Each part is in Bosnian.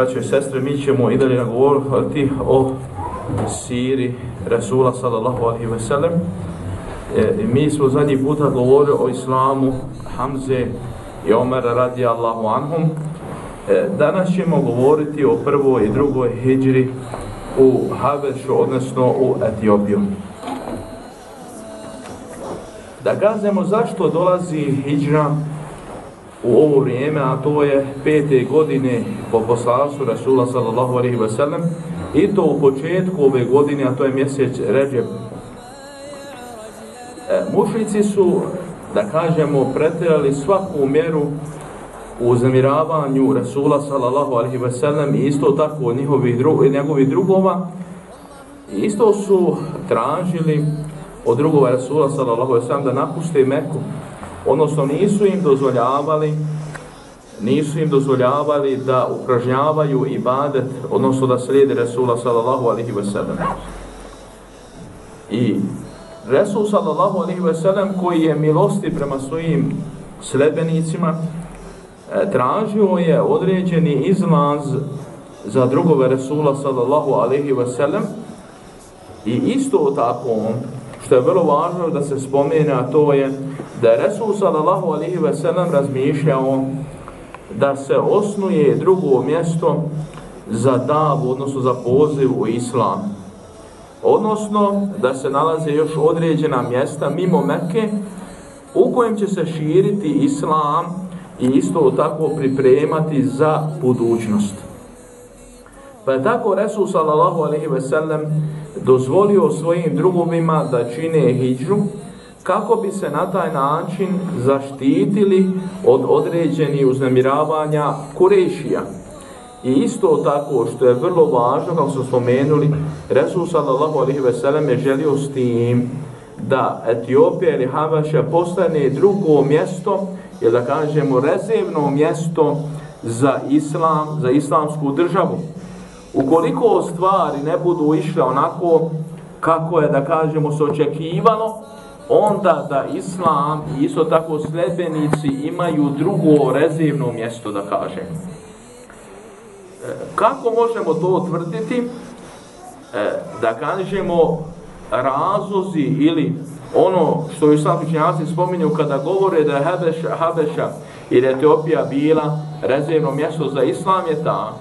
braćo i sestre, mi ćemo i dalje govoriti o siri Rasula sallallahu alaihi ve sellem. E, mi smo zadnji puta govorili o islamu Hamze i Omer radi Allahu anhum. E, danas ćemo govoriti o prvoj i drugoj hijđri u Habešu, odnosno u Etiopiju. Da gazemo zašto dolazi hijđra u ovo vrijeme, a to je pete godine po poslanstvu Rasula sallallahu alaihi wa sallam, i to u početku ove godine, a to je mjesec Ređeb. E, mušnici su, da kažemo, pretjerali svaku mjeru u zamiravanju Rasula sallallahu alaihi wa sallam i isto tako njihovih, dru, njegovih drugova. I isto su tražili od drugova Rasula sallallahu alaihi wa sallam da napuste Meku odnosno nisu im dozvoljavali nisu im dozvoljavali da upražnjavaju ibadet, odnosno da slijedi Resula sallallahu alihi wasallam. I Resul sallallahu alihi wasallam koji je milosti prema svojim sledbenicima e, tražio je određeni izlaz za drugove Resula sallallahu alihi wasallam i isto tako on što je vrlo važno da se spomene, a to je da je Resul sallallahu alihi ve sellem razmišljao da se osnuje drugo mjesto za davu, odnosno za poziv u islam. Odnosno da se nalaze još određena mjesta mimo Mekke u kojem će se širiti islam i isto tako pripremati za budućnost. Pa je tako Resul sallallahu alaihi ve sellem dozvolio svojim drugovima da čine hijđu kako bi se na taj način zaštitili od određenih uznemiravanja Kurešija. I isto tako što je vrlo važno, kako smo spomenuli, Resul sallallahu alaihi ve sellem je želio s tim da Etiopija ili Havaša postane drugo mjesto, ili da kažemo rezervno mjesto za islam, za islamsku državu. Ukoliko stvari ne budu išle onako kako je, da kažemo, se očekivalo, onda da islam i isto tako sledbenici imaju drugo rezivno mjesto, da kažem. E, kako možemo to utvrditi? E, da kažemo razlozi ili ono što je islam učenjaci spominju kada govore da je Habeša, Habeša ili Etiopija bila rezervno mjesto za islam je ta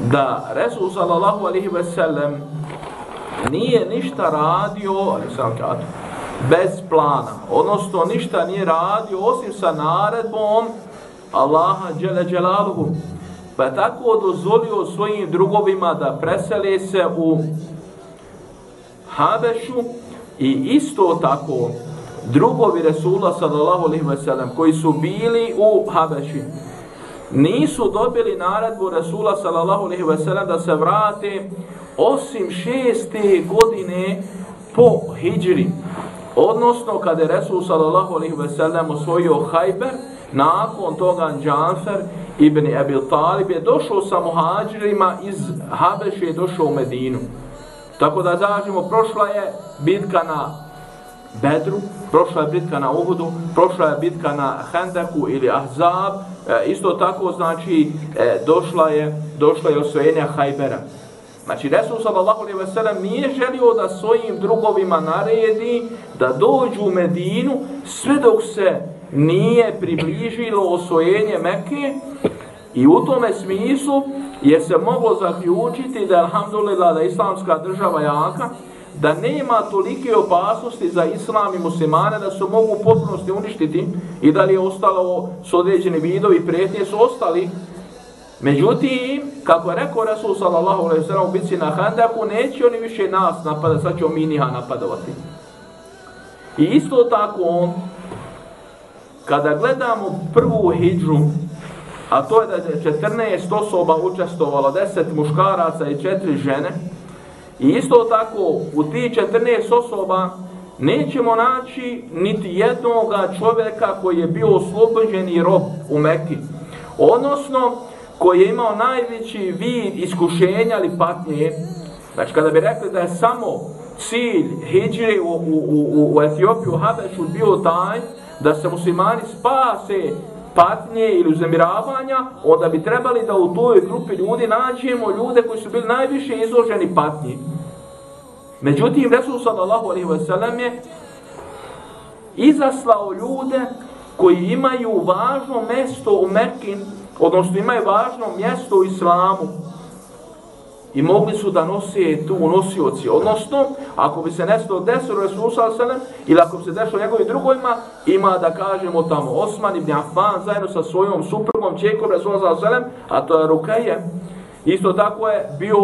da Resul sallallahu alaihi ve sellem nije ništa radio, ali sam katu, bez plana. Odnosno ništa nije radio osim sa naredbom Allaha Đele Đelaluhu. Pa je tako dozvolio svojim drugovima da presele se u Habešu i isto tako drugovi Resula sallallahu alaihi ve sellem koji su bili u Habeši nisu dobili naredbu Resula sallallahu alejhi ve sellem da se vrate osim šeste godine po hidžri. Odnosno, kada je Resul sallallahu alejhi ve sellem osvojio Hajber, nakon toga Džanfer ibn Abil Talib je došao sa muhađirima iz Habeše i došao u Medinu. Tako da zažimo, prošla je bitka na Bedru, prošla je bitka na Uhudu, prošla je bitka na Hendeku ili Ahzab, e, isto tako znači e, došla je došla je osvojenja Hajbera. Znači Resul sallallahu alaihi ve nije želio da svojim drugovima naredi da dođu u Medinu sve dok se nije približilo osvojenje Mekke i u tome smislu je se moglo zaključiti da alhamdulillah da je islamska država jaka da nema tolike opasnosti za islam i muslimane da se mogu potpunosti uništiti i da li je ostalo s određeni vidovi prijetnje su ostali. Međutim, kako je rekao Rasul sallallahu alaihi sallam u bici na Handaku, neće oni više nas napadati, sad ćemo mi niha napadovati. I isto tako on, kada gledamo prvu hijđu, a to je da je 14 osoba učestovalo, 10 muškaraca i 4 žene, I isto tako, u ti 14 osoba nećemo naći niti jednog čovjeka koji je bio oslobođeni rob u Mekki. Odnosno, koji je imao najveći vid iskušenja ili patnje. Znači, kada bi rekli da je samo cilj hijđre u, u, u, u Etiopiju, Habešu, bio taj da se muslimani spase patnje ili uzemiravanja, onda bi trebali da u toj grupi ljudi nađemo ljude koji su bili najviše izloženi patnji. Međutim, Resul sallallahu alaihi wa sallam je izaslao ljude koji imaju važno mjesto u Mekin, odnosno imaju važno mjesto u Islamu, i mogli su da nosi tu nosioci. Odnosno, ako bi se nešto desilo Resul Selem, ili ako bi se desilo njegovim drugojima, ima da kažemo tamo Osman ibn Affan zajedno sa svojom suprugom čekom Resul Selem, a to je Rukaje. Isto tako je bio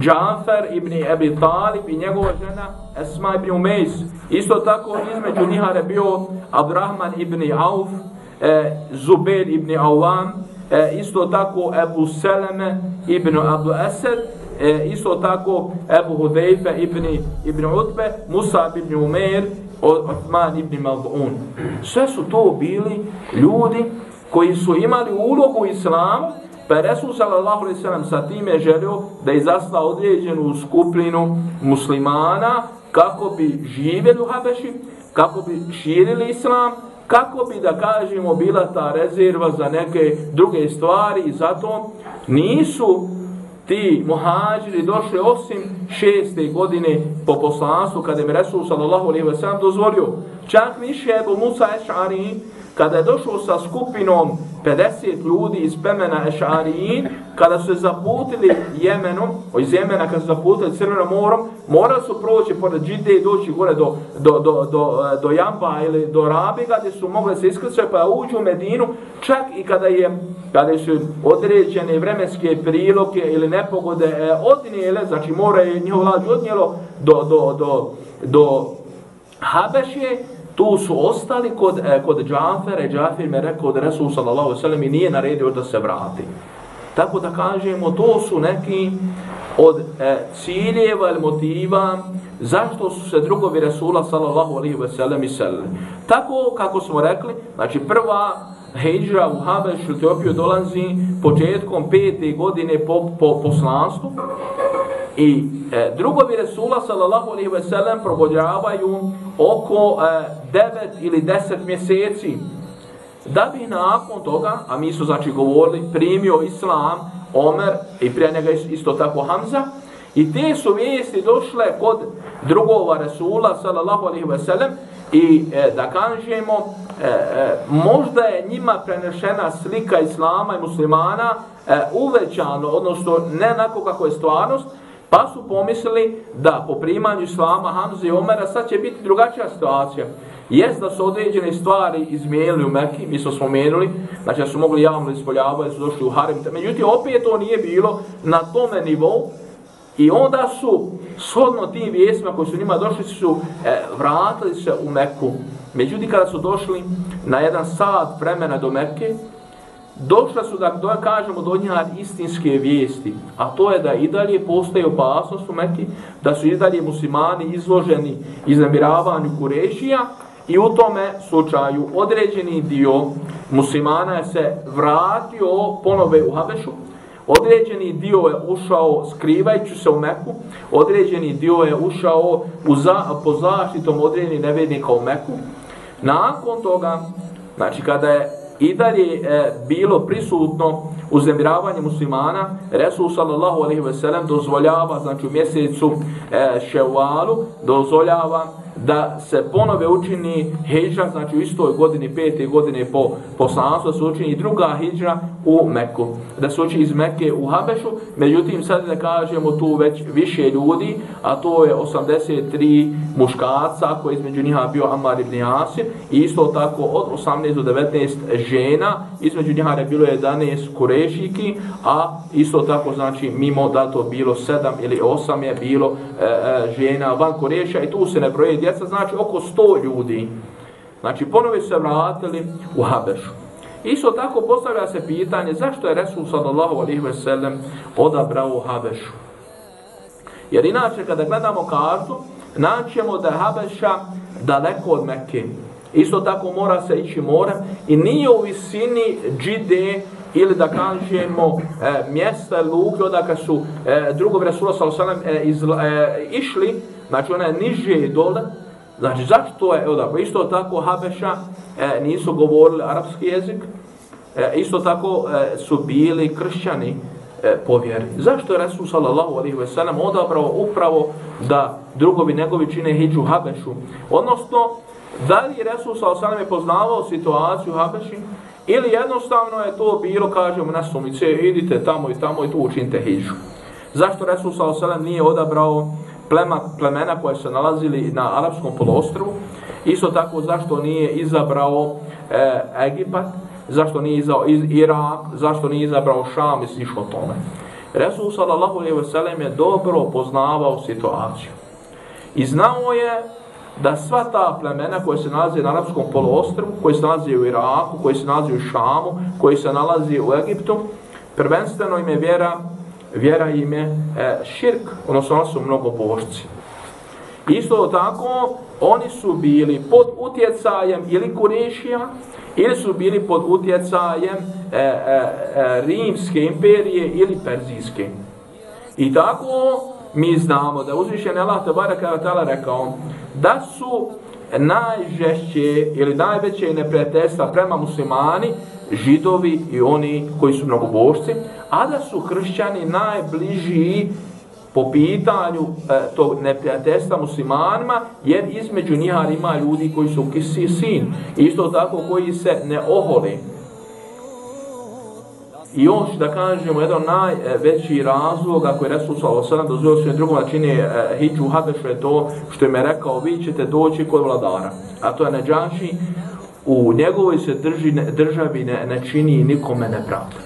Džafer ibn Ebi Talib i njegova žena Esma ibn Umejs. Isto tako između njiha bio Abdurrahman ibn Auf, e, Zubair ibn Awam, e, isto tako Ebu Seleme ibn Abu Esed, e, isto tako Ebu Hudejfe ibn, ibn Utbe, Musa ibn Umer, Osman ibn Mal'un. Sve su to bili ljudi koji su imali ulogu u islamu, pa je Resul sallallahu alaihi sallam sa time želio da izasla određenu skupinu muslimana kako bi živjeli u Habeši, kako bi širili islam, kako bi, da kažemo, bila ta rezerva za neke druge stvari i zato nisu ti muhađiri došli osim šeste godine po poslanstvu kada je Resul sallallahu alaihi wa sallam dozvolio. Čak više Ebu Musa Eš'ari kada je došao sa skupinom 50 ljudi iz plemena Ešarijin, kada su se zaputili Jemenom, iz Jemena kada su zaputili Crvenom morom, morali su proći pored Džide i doći gore do, do, do, do, do Jamba ili do Rabiga gdje su mogli se iskrcati pa uđu u Medinu, čak i kada je kada su određene vremenske priloke ili nepogode e, odnijele, znači mora je njihov lađu odnijelo do, do, do, do Habeše, tu su ostali kod, e, kod Džafere, Džafir me rekao da Resul sallallahu sallam i nije naredio da se vrati. Tako da kažemo, to su neki od e, ciljeva ili motiva zašto su se drugovi Resula sallallahu alaihi wa sallam iselili. Tako kako smo rekli, znači prva Hejdža u Habešu, Etiopiju dolazi početkom pete godine po, po poslanstvu i e, drugovi Resula sallallahu alaihi ve sellem probođavaju oko e, 9 ili 10 mjeseci. Da bi nakon toga, a mi su znači govorili, primio Islam, Omer i prije njega isto tako Hamza, i te su vijesti došle kod drugova Resula sallallahu alaihi ve sellem i e, da kažemo, e, e, možda je njima prenešena slika Islama i muslimana e, uvećano, odnosno ne onako kako je stvarnost, Pa su pomislili da po primanju Islama Hamza i Omera sad će biti drugačija situacija. Jest da su određene stvari izmijenili u Mekki, mi smo spomenuli, znači da su mogli javno ispoljavati, su došli u Harim. Međutim, opet to nije bilo na tome nivou. I onda su, shodno tim vijesima koji su njima došli, su e, vratili se u Mekku. Međutim, kada su došli na jedan sat vremena do Mekke, Došle su da do, kažemo do njih istinske vijesti, a to je da i dalje postoje opasnost u Meki, da su i dalje muslimani izloženi izamiravanju Kurešija i u tome slučaju određeni dio muslimana se vratio ponove u Habešu, određeni dio je ušao skrivajući se u Meku, određeni dio je ušao u za, po zaštitom određenih nevednika u Meku. Nakon toga, znači kada je i dalje e, bilo prisutno uzemiravanje muslimana, Resul sallallahu alaihi ve sellem dozvoljava, znači u mjesecu e, ševalu, dozvoljava da se ponove učini hijđa, znači u istoj godini, pete godine po poslanstvu, da se učini druga hijđa u Meku. Da se učini iz Mekke u Habešu, međutim sad da kažemo tu već više ljudi, a to je 83 muškarca koji između njiha bio Amar ibn Jasir, i isto tako od 18 do 19 žena, između njiha je bilo 11 kurešiki, a isto tako znači mimo da to bilo 7 ili 8 je bilo e, e, žena van kureša i tu se ne broje djeca, znači oko 100 ljudi. Znači ponovi se vratili u Habešu. Isto tako postavlja se pitanje zašto je Resul sallallahu alaihi ve sellem odabrao Habešu. Jer inače kada gledamo kartu, naćemo da je Habeša daleko od Mekke. Isto tako mora se ići morem i nije u visini džide ili da kažemo e, mjesta luke odaka su e, drugog Resula sallallahu alaihi ve sellem e, išli, znači ona je niže dole, Znači, zašto je, evo pa isto tako Habeša e, nisu govorili arapski jezik, e, isto tako e, su bili kršćani e, po vjeri. Zašto je Resul sallallahu alaihi ve sellem odabrao upravo da drugovi njegovi čine hijđu Habešu? Odnosno, da li Resul sallallahu alaihi ve sellem je poznavao situaciju Habeši? Ili jednostavno je to bilo, kažemo, na sumice, idite tamo i tamo i tu učinite hijđu. Zašto Resul sallallahu alaihi ve sellem nije odabrao plema, plemena koje se nalazili na arapskom polostrvu? Isto tako, zašto nije izabrao e, Egipat? zašto nije izabrao Irak, zašto nije izabrao Šam i slično tome. Resul sallallahu alejhi ve sellem je dobro poznavao situaciju. I znao je da sva ta plemena koje se nalaze na arapskom poluostrvu, koje se nalaze u Iraku, koje se nalaze u Šamu, koje se nalaze u Egiptu, prvenstveno im je vjera, vjera im je e, širk, odnosno oni su mnogo božci. Isto tako, oni su bili pod utjecajem ili Kurešija, ili su bili pod utjecajem e, e, e, Rimske imperije ili Perzijske. I tako mi znamo da uzvišen Allah tabaraka ta'ala rekao da su najžešće ili najveće neprijateljstva prema muslimani židovi i oni koji su mnogobošci, a da su hršćani najbliži po pitanju e, tog neprijateljstva muslimanima, jer između njiha ima ljudi koji su kisi sin, isto tako koji se ne oholi. I on da kažemo, jedan najveći razlog, ako je Resul s.a.v. dozvio svojim drugom da čini e, hijđu habešu, je to što je me rekao, vi ćete doći kod vladara. A to je Neđaši, u njegovoj se drži, državi ne, ne čini nikome nepravda.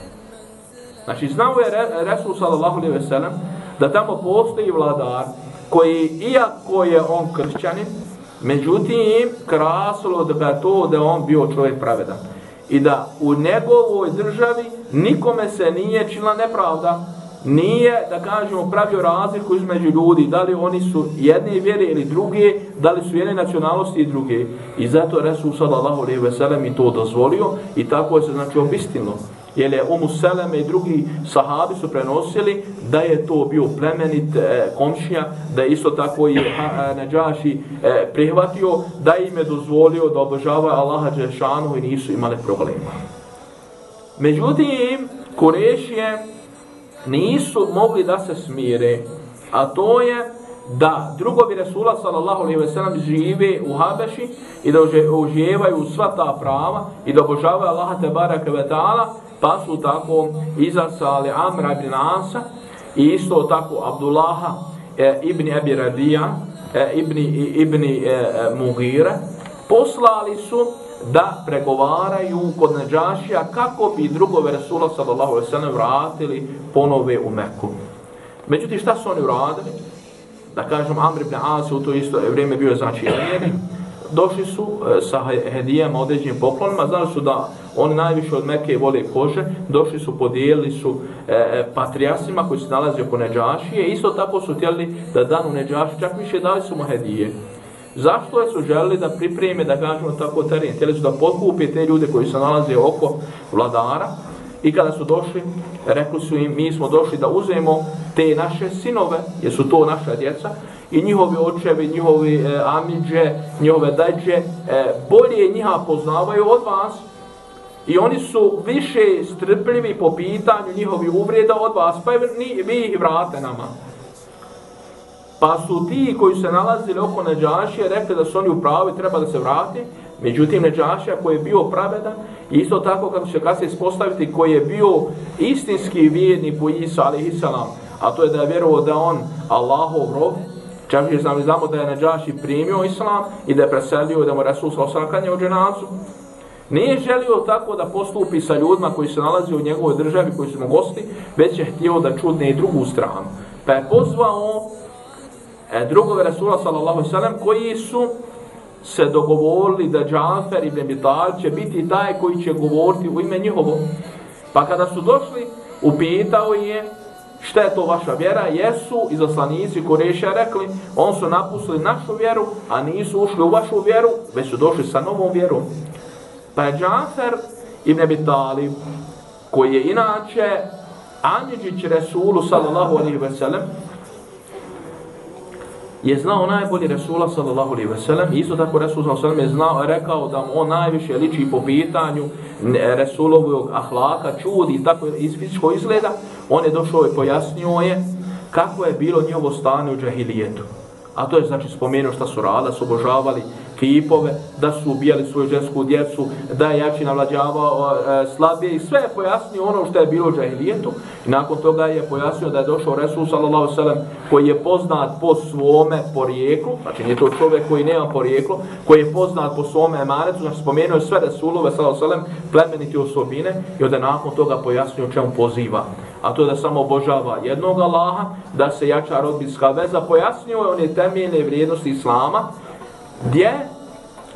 Znači, znao je Resul s.a.v da tamo postoji vladar koji, iako je on kršćanin, međutim, krasilo da ga to da on bio čovjek pravedan. I da u njegovoj državi nikome se nije činila nepravda, nije, da kažemo, pravio razliku između ljudi, da li oni su jedne vjere ili druge, da li su jedne nacionalnosti i druge. I zato Resul sallallahu alaihi ve sellem i to dozvolio i tako je se znači obistino jer je Umu Seleme i drugi sahabi su prenosili da je to bio plemenit e, komšija, da je isto tako i e, Neđaši e, prihvatio, da im je dozvolio da obožavaju Allaha Đešanu i nisu imali problema. Međutim, Kurešije nisu mogli da se smire, a to je da drugovi Resula sallallahu alaihi ve sellem žive u Habeši i da uživaju sva ta prava i da obožavaju Allaha te baraka ve ta'ala pa su tako izasali Amra ibn Asa i isto tako Abdullaha e, ibn Abi Radija e, ibn, ibn e, e, Mughira. Poslali su da pregovaraju kod Neđašija kako bi drugove Resula sallallahu alaihi sallam vratili ponove u Meku. Međutim, šta su oni uradili? Da kažem, Amr ibn As u to isto vrijeme bio znači vjernik, došli su e, sa hedijama, određenim poklonima, znali su da oni najviše od Mekke vole kože, došli su, podijelili su e, e patrijasima koji se nalazi oko Neđašije, isto tako su htjeli da danu Neđaši, čak više dali su mu hedije. Zašto su želili da pripreme, da kažemo tako, teren? Htjeli su da potkupe te ljude koji se nalaze oko vladara i kada su došli, rekli su im, mi smo došli da uzemo te naše sinove, jer su to naša djeca, i njihovi očevi, njihovi e, amidže, njihove dađe, e, bolje njiha poznavaju od vas i oni su više strpljivi po pitanju njihovi uvreda od vas, pa ni, vi ih vrate nama. Pa su ti koji se nalazili oko Neđašije rekli da su oni u pravi treba da se vrati, međutim Neđašija koji je bio pravedan, isto tako kako će kasnije ispostaviti koji je bio istinski vijednik po Isa, ali Isalam, a to je da je vjerovao da on Allahov rob, Čak je znam, znamo da je Neđaši primio islam i da je preselio da mu Resul sa osrakanje u dženazu. Nije želio tako da postupi sa ljudima koji se nalazi u njegovoj državi, koji su mu gosti, već je htio da čudne i drugu stranu. Pa je pozvao e, drugove Rasula sallallahu sallam koji su se dogovorili da Džafer ibn Bital će biti taj koji će govoriti u ime njihovo. Pa kada su došli, upitao je šta je to vaša vjera, jesu izaslanici Kureša rekli, on su napustili našu vjeru, a nisu ušli u vašu vjeru, već su došli sa novom vjerom. Pa je Džafer ibn Bitali, koji je inače Amidžić Resulu sallallahu alaihi ve sellem, je znao najbolji Resula sallallahu alaihi wasallam isto tako Resul sallallahu alaihi wasallam je znao, rekao da on najviše liči po pitanju Resulovog ahlaka, čudi i tako iz fizičko izgleda, on je došao i pojasnio je kako je bilo njihovo stanje u džahilijetu. A to je znači spomenuo šta su rada, su obožavali kipove, da su ubijali svoju žensku djecu, da je jači navlađavao e, slabije i sve je pojasnio ono što je bilo džahilijetu. I nakon toga je pojasnio da je došao Resul sallallahu sallam koji je poznat po svome porijeklu, znači nije to čovjek koji nema porijeklo, koji je poznat po svome emanetu, znači spomenuo je sve Resulove sallallahu sallam plemeniti osobine i onda nakon toga pojasnio čemu poziva a to da samo obožava jednog Allaha, da se jača rodbinska veza, pojasnio je one temeljne vrijednosti Islama, gdje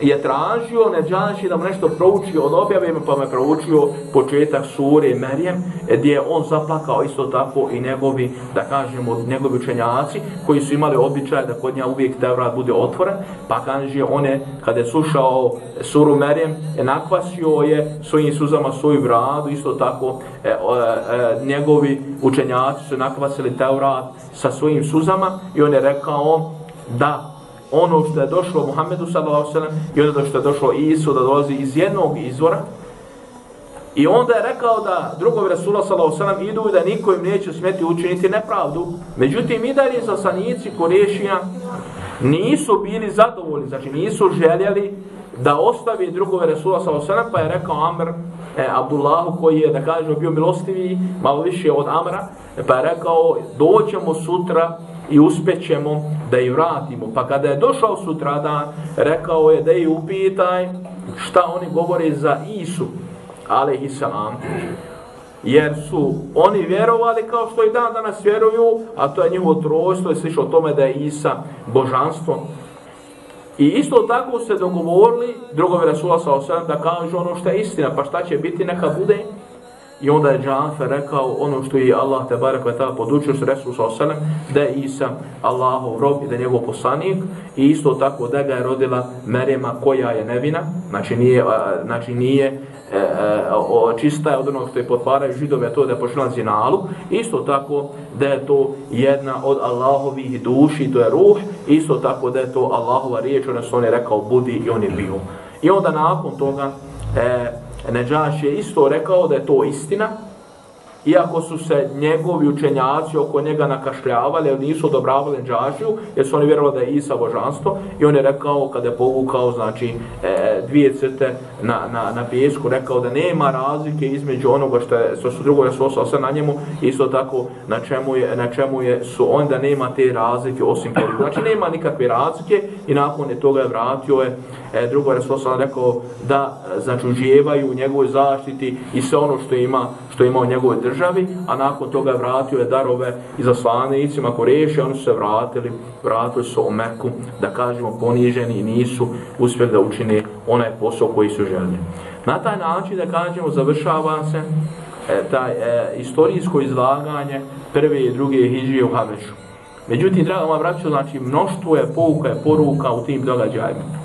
je tražio Neđaši da mu nešto prouči od objave, pa me proučio početak sure Merijem, e, gdje je on zaplakao isto tako i njegovi, da kažemo, njegovi učenjaci, koji su imali običaj da kod nja uvijek Tevrat bude otvoren, pa kaže one, kada je slušao suru Merijem, e, nakvasio je svojim suzama svoju vradu, isto tako e, e, e, njegovi učenjaci su nakvasili Tevrat sa svojim suzama i on je rekao da ono što je došlo Muhammedu sallallahu alejhi ve sellem i ono što je došlo Isu da dolazi iz jednog izvora. I onda je rekao da drugovi Rasula sallallahu alejhi ve sellem idu i da niko im neće smeti učiniti nepravdu. Međutim i dalje za sanici nisu bili zadovoljni, znači nisu željeli da ostavi drugove Rasula sallallahu alejhi ve sellem, pa je rekao Amr e, Abdullahu koji je da kaže bio milostiviji, malo više od Amra, pa je rekao doćemo sutra i uspećemo da ju vratimo. Pa kada je došao sutradan, rekao je da ju upitaj šta oni govore za Isu, alaihissalam. Jer su oni vjerovali kao što i dan danas vjeruju, a to je njihovo trojstvo i slišao tome da je Isa božanstvo. I isto tako se dogovorili, drugovi Rasula sa osam da kažu ono što je istina, pa šta će biti, neka bude. I onda je Džanfer rekao ono što je Allah te barek ve taala podučio što Resul sallallahu da je Isa Allahov rob i da je njegov poslanik. I isto tako da ga je rodila Merema koja je nevina, znači nije znači nije e, e, o, čista je od onog što je potvaraju židove, to da je pošla zinalu, isto tako da je to jedna od Allahovih duši, to je ruh, isto tako da je to Allahova riječ, ono što on je rekao budi i on je bio. I onda nakon toga, e, Neđaš je isto rekao da je to istina, iako su se njegovi učenjaci oko njega nakašljavali, jer nisu odobravali Neđašiju, jer su oni vjerovali da je Isa božanstvo, i on je rekao, kada je povukao, znači, e, dvije crte na, na, na pjesku, rekao da nema razlike između onoga što, je, što su drugo reslo sve na njemu, isto tako na čemu je, na čemu je su onda nema te razlike osim koliko. Znači, nema nikakve razlike i nakon je toga je vratio je e, drugo reslo sam rekao da znači u njegovoj zaštiti i sve ono što ima što ima u njegovoj državi, a nakon toga je vratio je darove i za slanicima Koreše, oni su se vratili, vratili su u Meku, da kažemo poniženi i nisu uspjeli da učine onaj posao koji su željeli. Na taj način, da kažemo, završava se e, taj e, istorijsko izlaganje prve i druge hiđije u Habešu. Međutim, drago vam vraću, znači, mnoštvo je pouka, je poruka u tim događajima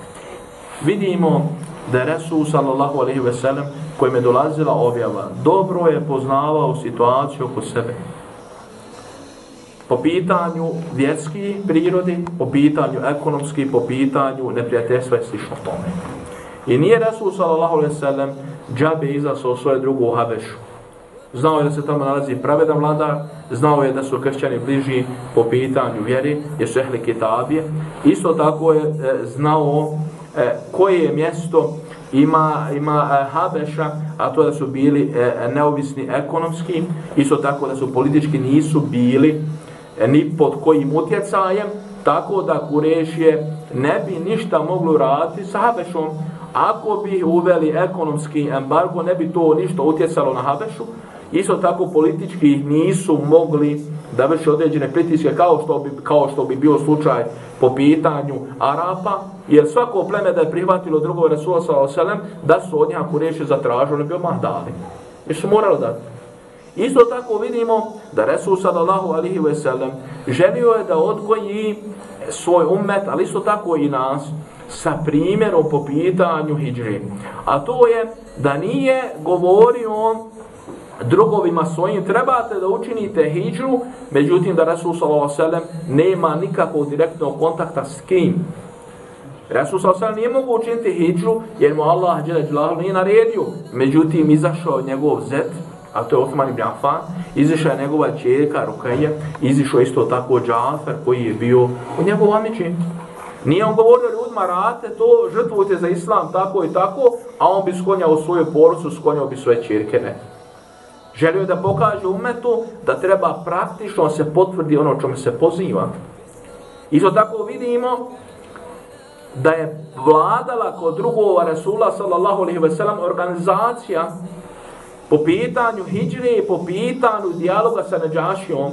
vidimo da je Resul sallallahu alaihi ve sellem kojim je dolazila objava dobro je poznavao situaciju oko sebe po pitanju vjetski prirodi, po pitanju ekonomski, po pitanju neprijateljstva i slično tome. I nije Resul sallallahu alaihi ve sellem džabe izasao svoje drugu Habešu. Znao je da se tamo nalazi pravedan vladar, znao je da su kršćani bliži po pitanju vjeri, jer su ehli kitabije. Isto tako je e, znao e, koje mjesto ima, ima e, Habeša, a to da su bili e, neovisni ekonomski, isto tako da su politički nisu bili e, ni pod kojim utjecajem, tako da Kurešije ne bi ništa moglo raditi sa Habešom. Ako bi uveli ekonomski embargo, ne bi to ništa utjecalo na Habešu. Isto tako politički nisu mogli da vrši određene pritiske kao što bi, kao što bi bio slučaj po pitanju Arapa, jer svako pleme da je prihvatilo drugog Resula s.a.v. da su od njega kureši zatražili, bi odmah dali. I su morali dati. Isto tako vidimo da Resul sallallahu alihi veselem želio je da odgoji svoj umet, ali isto tako i nas, sa primjerom po pitanju hijri. A to je da nije govorio drugovima svojim trebate da učinite hijđu, međutim da Resul s.a.v. nema nikakvog direktnog kontakta s kim. Resul s.a.v. nije mogu učiniti hijđu jer mu Allah nije naredio. Međutim, izašao njegov zet, a to je Osman ibn Affan, izišla je njegova čerka Rukaja, izišao isto tako Džafer koji je bio u njegovom amići. Nije on govorio ljudima, rate to, žrtvujte za islam tako i tako, a on bi skonjao svoju porucu, skonjao bi svoje čirke, ne. Želio je da pokaže umetu da treba praktično se potvrdi ono čome se poziva. Isto tako vidimo da je vladala kod drugova Rasula sallallahu alaihi ve sellem organizacija po pitanju hijđre i po pitanju dijaloga sa Neđašijom.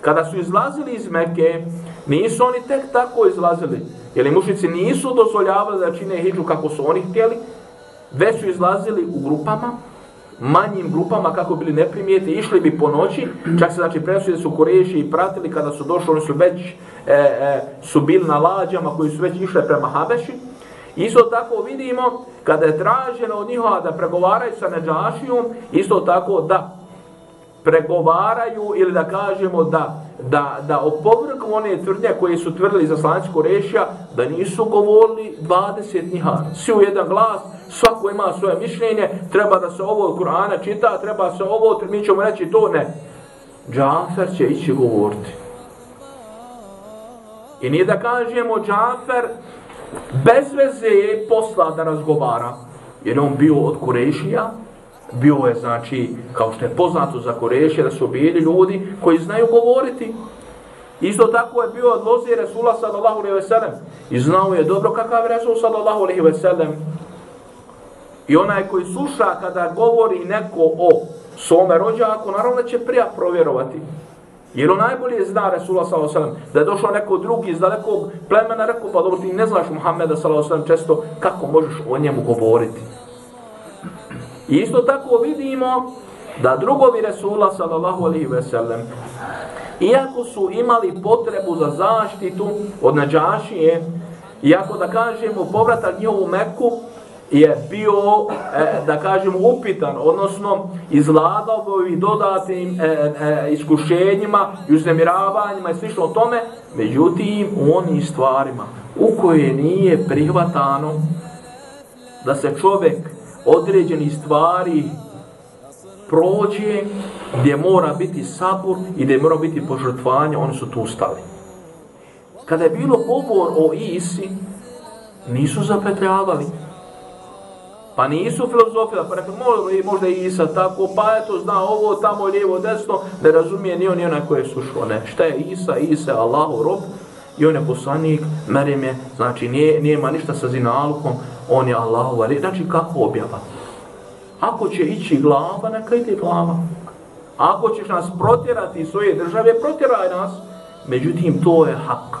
Kada su izlazili iz Mekke, nisu oni tek tako izlazili. Jer i mušnici nisu dozvoljavali da čine hijđu kako su oni htjeli, već su izlazili u grupama, manjim grupama kako bili neprimijeti, išli bi po noći, čak se znači presuje su koreši i pratili kada su došli, oni su već e, e, su bili na lađama koji su već išle prema Habeši. Isto tako vidimo kada je traženo od njihova da pregovaraju sa Neđašijom, isto tako da pregovaraju ili da kažemo da da, da opovrgu one tvrdnje koje su tvrdili za slanjsko rešija, da nisu govorili 20 njiha. Svi u jedan glas, svako ima svoje mišljenje, treba da se ovo Kur'ana čita, treba se ovo, mi ćemo reći to, ne. Džafer će ići govoriti. I nije da kažemo Džafer bez veze je posla da razgovara, jer on bio od Kurešija, bio je, znači, kao što je poznato za Koreše, da su bili ljudi koji znaju govoriti. Isto tako je bio od lozi Resula sallallahu alaihi ve sellem. I znao je dobro kakav je Resul sallallahu alaihi ve sellem. I onaj koji sluša kada govori neko o svome rođaku, naravno će prija provjerovati. Jer on najbolje zna Resula s.a.v. da je došao neko drugi iz dalekog plemena, rekao, pa dobro, ti ne znaš Muhammeda s.a.v. često, kako možeš o njemu govoriti. I isto tako vidimo da drugovi Resula sellem iako su imali potrebu za zaštitu od nađašije, iako da kažemo povratak njihovu Meku, je bio, e, da kažemo, upitan, odnosno izladao i dodatnim e, e, iskušenjima i uznemiravanjima i slično tome, međutim, u onim stvarima u koje nije prihvatano da se čovjek određeni stvari prođe gdje mora biti sabor i gdje mora biti požrtvanje, oni su tu stali. Kada je bilo govor o Isi, nisu zapetljavali. Pa nisu filozofila, pa rekli, možda i Isa tako, pa eto zna ovo, tamo, lijevo, desno, ne razumije ni on ni onaj koje je sušao. Ne, šta je Isa? Isa je Allahu rob i on je poslanik, merim je, znači nije, nije ništa sa zinalukom, on je Allahu riječ. Znači kako objava? Ako će ići glava, neka ide glava. Ako ćeš nas protjerati iz svoje države, protjeraj nas. Međutim, to je hak.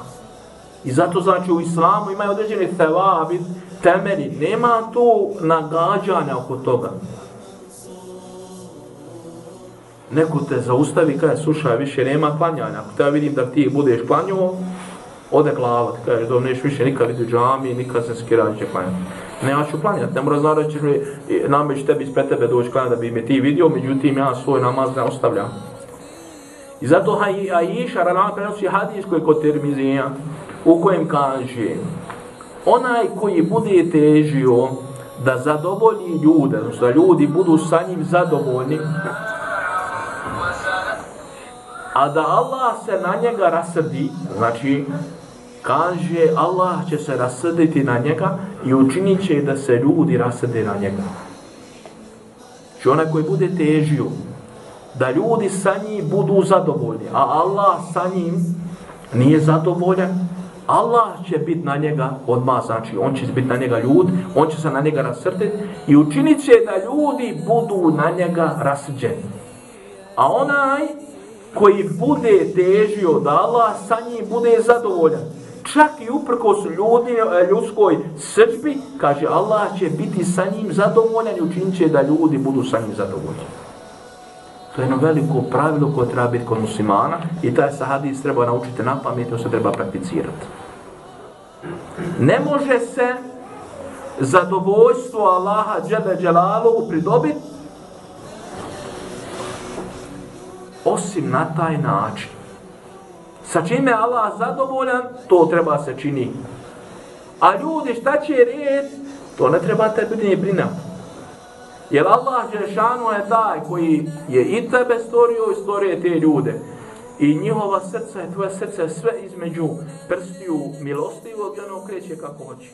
I zato znači u islamu imaju određene sevabi, temelji, nema tu nagađanja oko toga. Neko te zaustavi kada je suša, više nema klanjanja. Ako te ja vidim da ti budeš klanjuo, ode glava, ti kažeš, dobro, neš više nikad vidi u džami, nikad se skira, će klanjati. Ne, ja ću klanjati, ne mora znači da ćeš mi, nameć tebi ispred tebe doći klanjati da bi me ti vidio, međutim ja svoj namaz ne ostavljam. I zato haj, Aisha, Rana, prenosi hadis koji je kod termizija, u kojem kaže, onaj koji bude težio da zadovolji ljude, znači da ljudi budu sa njim zadovoljni, a da Allah se na njega rasrdi, znači, kaže Allah će se rasrditi na njega i učinit će da se ljudi rasrde na njega. Či onaj koji bude težio da ljudi sa njim budu zadovoljni, a Allah sa njim nije zadovoljan, Allah će biti na njega odmah, znači on će biti na njega ljud, on će se na njega rasrditi i učinit će da ljudi budu na njega rasrđeni. A onaj koji bude težio da Allah sa njim bude zadovoljan, čak i uprkos ljudi, e, ljudskoj srđbi, kaže Allah će biti sa njim zadovoljan i učinit će da ljudi budu sa njim zadovoljeni. To je jedno veliko pravilo koje treba biti kod muslimana i taj sahadis treba naučiti na pamet i se treba prakticirati. Ne može se zadovoljstvo Allaha džebe dželalu pridobiti osim na taj način. Sa čime Allah zadovoljan, to treba se čini. A ljudi šta će red, to ne treba tebi biti ni brina. Jer Allah Žešanu je taj koji je i tebe stvorio i stvorio te ljude. I njihova srca je, tvoje srce sve između prstiju milostivog i ono kreće kako hoće.